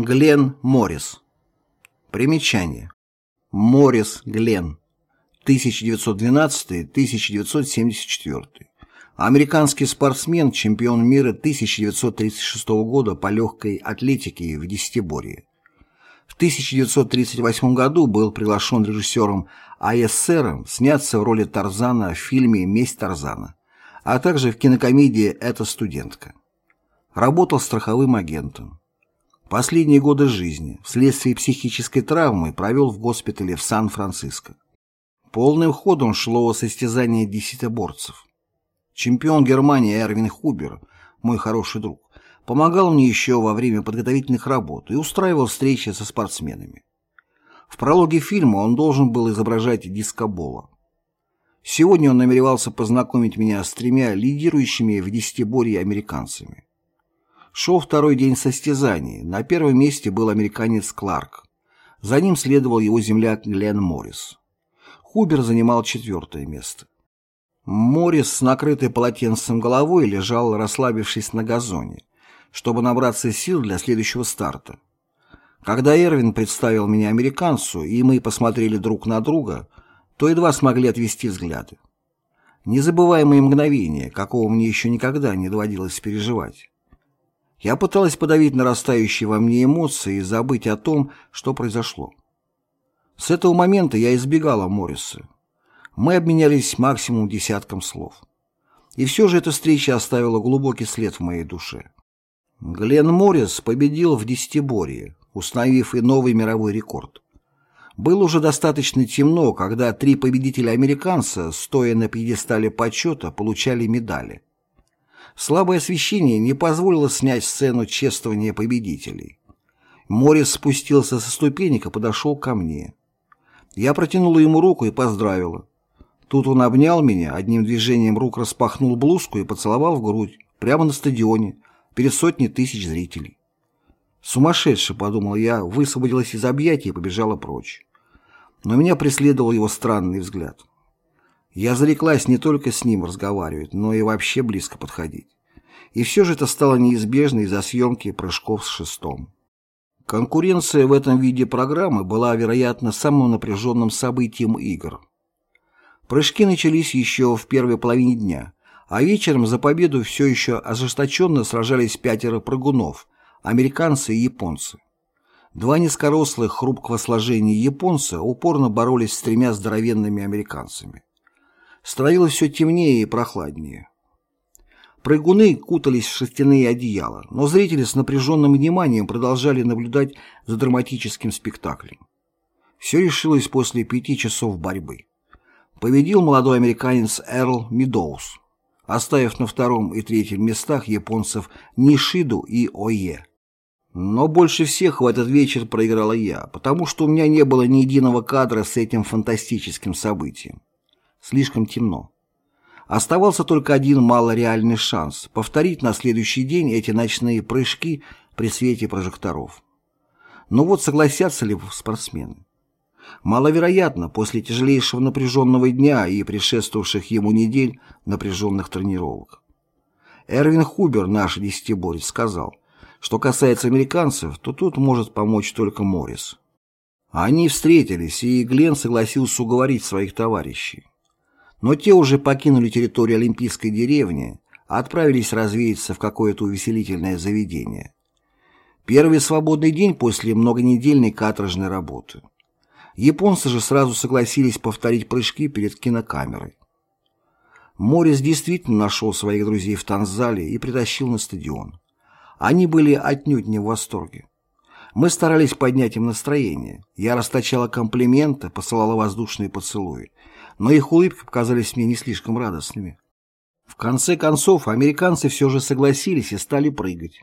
Глен Моррис. Примечание. Моррис Глен. 1912-1974. Американский спортсмен, чемпион мира 1936 года по легкой атлетике в десятиборье. В 1938 году был приглашен режиссером АССР сняться в роли Тарзана в фильме «Месть Тарзана», а также в кинокомедии «Эта студентка». Работал страховым агентом. Последние годы жизни вследствие психической травмы провел в госпитале в Сан-Франциско. Полным ходом шло состязание десятиборцев. Чемпион Германии Эрвин Хубер, мой хороший друг, помогал мне еще во время подготовительных работ и устраивал встречи со спортсменами. В прологе фильма он должен был изображать дискобола. Сегодня он намеревался познакомить меня с тремя лидирующими в десятиборье американцами. Шел второй день состязаний. На первом месте был американец Кларк. За ним следовал его земляк Глен Моррис. Хубер занимал четвертое место. Моррис с накрытой полотенцем головой лежал, расслабившись на газоне, чтобы набраться сил для следующего старта. Когда Эрвин представил меня американцу, и мы посмотрели друг на друга, то едва смогли отвести взгляды. Незабываемые мгновения, какого мне еще никогда не доводилось переживать. Я пыталась подавить нарастающие во мне эмоции и забыть о том, что произошло. С этого момента я избегала Морриса. Мы обменялись максимум десятком слов. И все же эта встреча оставила глубокий след в моей душе. Глен Моррис победил в десятиборье, установив и новый мировой рекорд. Было уже достаточно темно, когда три победителя-американца, стоя на пьедестале почета, получали медали. Слабое освещение не позволило снять сцену чествования победителей. Морис спустился со ступенек и подошел ко мне. Я протянула ему руку и поздравила. Тут он обнял меня, одним движением рук распахнул блузку и поцеловал в грудь, прямо на стадионе, перед сотней тысяч зрителей. Сумасшедше, подумал я, высвободилась из объятий и побежала прочь. Но меня преследовал его странный взгляд. Я зареклась не только с ним разговаривать, но и вообще близко подходить. И все же это стало неизбежно из-за съемки прыжков с шестом. Конкуренция в этом виде программы была, вероятно, самым напряженным событием игр. Прыжки начались еще в первой половине дня, а вечером за победу все еще ожесточенно сражались пятеро прыгунов, американцы и японцы. Два низкорослых, хрупкого сложения японца упорно боролись с тремя здоровенными американцами. Становилось все темнее и прохладнее. Прыгуны кутались в шерстяные одеяла, но зрители с напряженным вниманием продолжали наблюдать за драматическим спектаклем. Все решилось после пяти часов борьбы. Победил молодой американец Эрл Медоуз, оставив на втором и третьем местах японцев Нишиду и Ое. Но больше всех в этот вечер проиграла я, потому что у меня не было ни единого кадра с этим фантастическим событием. Слишком темно. Оставался только один малореальный шанс – повторить на следующий день эти ночные прыжки при свете прожекторов. Но вот согласятся ли спортсмены? Маловероятно после тяжелейшего напряженного дня и предшествовавших ему недель напряженных тренировок. Эрвин Хубер, наш десятиборец, сказал, что касается американцев, то тут может помочь только Моррис. Они встретились, и Глен согласился уговорить своих товарищей. Но те уже покинули территорию Олимпийской деревни, а отправились развеяться в какое-то увеселительное заведение. Первый свободный день после многонедельной каторжной работы. Японцы же сразу согласились повторить прыжки перед кинокамерой. Морис действительно нашел своих друзей в танзале и притащил на стадион. Они были отнюдь не в восторге. Мы старались поднять им настроение. Я расточала комплименты, посылала воздушные поцелуи но их улыбки показались мне не слишком радостными. В конце концов, американцы все же согласились и стали прыгать.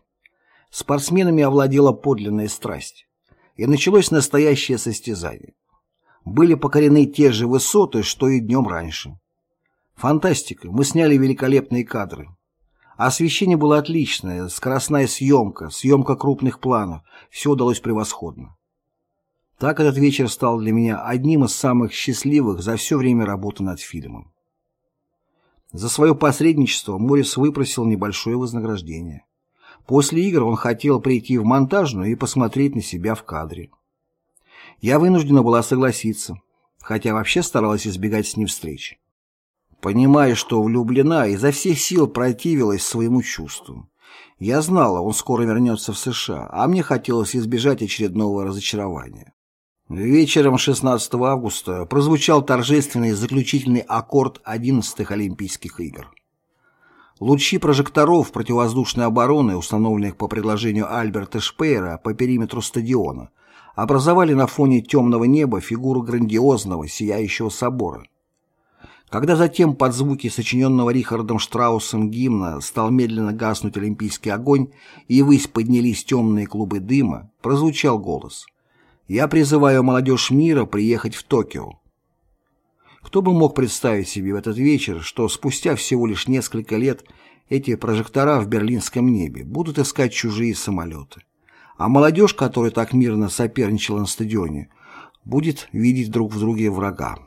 Спортсменами овладела подлинная страсть. И началось настоящее состязание. Были покорены те же высоты, что и днем раньше. Фантастика, мы сняли великолепные кадры. Освещение было отличное, скоростная съемка, съемка крупных планов, все удалось превосходно. Так этот вечер стал для меня одним из самых счастливых за все время работы над фильмом. За свое посредничество Морис выпросил небольшое вознаграждение. После игр он хотел прийти в монтажную и посмотреть на себя в кадре. Я вынуждена была согласиться, хотя вообще старалась избегать с ним встреч. Понимая, что влюблена, изо всех сил противилась своему чувству. Я знала, он скоро вернется в США, а мне хотелось избежать очередного разочарования. Вечером 16 августа прозвучал торжественный заключительный аккорд 11-х Олимпийских игр. Лучи прожекторов противовоздушной обороны, установленных по предложению Альберта Шпеера по периметру стадиона, образовали на фоне темного неба фигуру грандиозного, сияющего собора. Когда затем под звуки сочиненного Рихардом Штраусом гимна стал медленно гаснуть олимпийский огонь и ввысь поднялись темные клубы дыма, прозвучал голос «Я призываю молодежь мира приехать в Токио». Кто бы мог представить себе в этот вечер, что спустя всего лишь несколько лет эти прожектора в берлинском небе будут искать чужие самолеты, а молодежь, которая так мирно соперничала на стадионе, будет видеть друг в друге врага.